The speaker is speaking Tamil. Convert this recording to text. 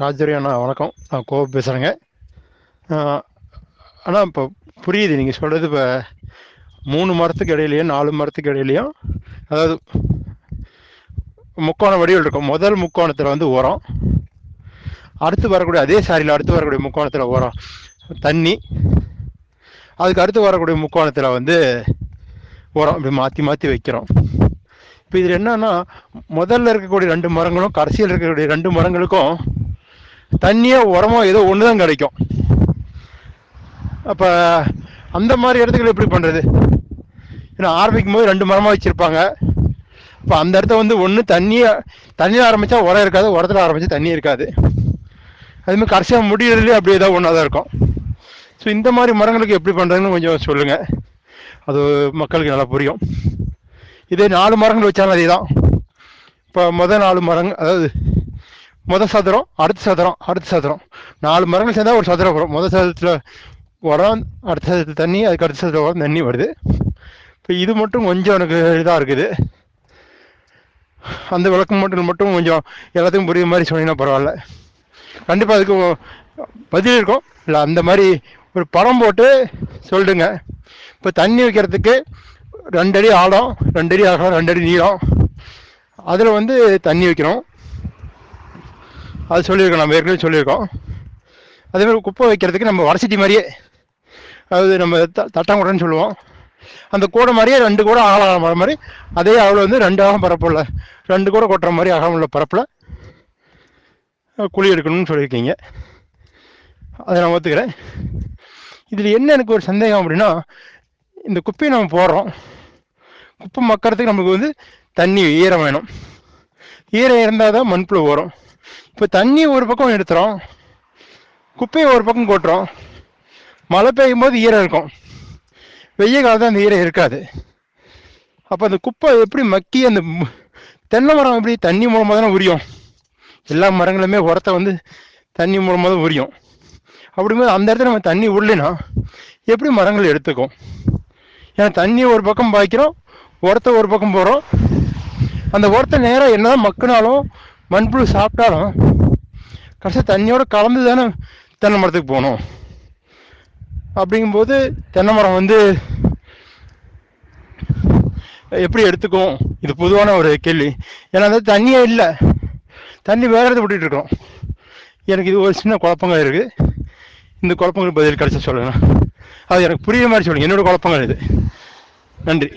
ராஜரி அண்ணா வணக்கம். நான் கோபம் பேசுகிறேங்க அண்ணா இப்போ புரியுது நீங்கள் சொல்கிறது இப்போ மூணு மரத்துக்கு இடையிலையும் நாலு மரத்துக்கு இடையிலையும் அதாவது முக்கோண வடிவில் இருக்கும். முதல் முக்கோணத்தில் வந்து உரம். அடுத்து வரக்கூடிய அதே சாரியில் அடுத்து வரக்கூடிய முக்கோணத்தில் உரம். தண்ணி. அதுக்கு அடுத்து வரக்கூடிய முக்கோணத்தில் வந்து உரம். இப்படி மாற்றி மாற்றி வைக்கிறோம். இப்போ இதில் என்னன்னா முதல்ல இருக்கக்கூடிய ரெண்டு மரங்களும் கடைசியில் இருக்கக்கூடிய ரெண்டு மரங்களுக்கும் தண்ணியோ உரமோ ஏதோ ஒன்று தான் கிடைக்கும். அப்போ அந்த மாதிரி இடத்துக்கு எப்படி பண்ணுறது ஏன்னா ஆரம்பிக்கும் போது ரெண்டு மரமாக வச்சுருப்பாங்க. இப்போ அந்த இடத்த வந்து ஒன்று தண்ணியை தண்ணியில் ஆரம்பித்தா உரம் இருக்காது உரத்தில் ஆரம்பித்தா தண்ணி இருக்காது. அதுமாதிரி கடைசியாக முடியறதுலேயே அப்படி ஏதாவது ஒன்றா தான் இருக்கும். ஸோ இந்த மாதிரி மரங்களுக்கு எப்படி பண்ணுறதுன்னு கொஞ்சம் சொல்லுங்கள் அது மக்களுக்கு நல்லா புரியும். இதே நாலு மரங்கள் வச்சாலும் அதே தான் இப்போ முதல் நாலு மரங்கள் அதாவது முதல் சதுரம் அடுத்த சதுரம் அடுத்த சதுரம். நாலு மரங்கள் சேர்ந்தா ஒரு சதுரம் வரும். முதல் சதுரத்தில் உரம் அடுத்த சதுரத்தில் தண்ணி அதுக்கு அடுத்த சதுரம் உரம் தண்ணி வருது. இப்போ இது மட்டும் கொஞ்சம் எனக்கு இதாக இருக்குது. அந்த விளக்கம் மட்டும் மட்டும் கொஞ்சம் எல்லாத்துக்கும் புரியுற மாதிரி சொன்னீங்கன்னா பரவாயில்ல. கண்டிப்பாக அதுக்கு பதில் இருக்கும். இல்லை அந்த மாதிரி ஒரு படம் போட்டு சொல்லிடுங்க இப்போ தண்ணி வைக்கிறதுக்கு ரெண்டடி ஆழம் ரெண்டு அடி அகலம் ரெண்டடி நீளம். அதில் வந்து தண்ணி வைக்கணும். அது சொல்லியிருக்கோம் நம்ம ஏற்கனவே சொல்லியிருக்கோம். அதே மாதிரி குப்பை வைக்கிறதுக்கு நம்ம வடசட்டி மாதிரியே அதாவது நம்ம த தட்டாங்குடன்னு சொல்லுவோம். அந்த கூடை மாதிரியே ரெண்டு கூட ஆழம் வர மாதிரி அதே அளவில் வந்து ரெண்டு ஆழம் பரப்புல. ரெண்டு கூட கொட்டுற மாதிரி அகலம் உள்ள பரப்பில். குழி எடுக்கணும்னு சொல்லியிருக்கீங்க. அதை நான் ஒத்துக்கிறேன். இதில் என்ன எனக்கு ஒரு சந்தேகம் அப்படின்னா இந்த குப்பையை நம்ம போடுறோம். குப்பை மக்கிறதுக்கு நமக்கு வந்து தண்ணி ஈரம் வேணும். ஈரம் இருந்தால் தான் மண்புழு வரும் இப்போ தண்ணி ஒரு பக்கம் எடுத்துகிறோம் குப்பையை ஒரு பக்கம் கொட்டுறோம் மழை பெய்யும் போது ஈரம் இருக்கும். வெய்ய காலத்தில் அந்த ஈரம் இருக்காது. அப்போ அந்த குப்பை எப்படி மக்கி அந்த தென்னை மரம் எப்படி தண்ணி மூலமாக தானே உரியும்? எல்லா மரங்களுமே உரத்தை வந்து தண்ணி மூலமாக தான் உரியும். அப்படிங்கும்போது அந்த இடத்துல நம்ம தண்ணி விடலைன்னா எப்படி மரங்கள் எடுத்துக்கும்? ஏன்னா தண்ணி ஒரு பக்கம் பாய்க்கிறோம் உரத்தை ஒரு பக்கம் போகிறோம் அந்த உரத்தை நேராக என்னதான் மக்குனாலும் மண்புழு சாப்பிட்டாலும் கடைசி தண்ணியோட கலந்து தானே தென்னை மரத்துக்கு போகணும் அப்படிங்கும்போது தென்னை மரம் வந்து எப்படி எடுத்துக்கும்? இது பொதுவான ஒரு கேள்வி. ஏன்னா அந்த தண்ணியே இல்லை. தண்ணி வேற இடத்துல விட்டுட்டு இருக்கோம். எனக்கு இது ஒரு சின்ன குழப்பங்கள் இருக்குது இந்த குழப்பங்களுக்கு பதில் கிடைச்சா சொல்லுங்க. அது எனக்கு புரியுற மாதிரி சொல்லுங்கள் என்னோட குழப்பங்கள் இது. நன்றி.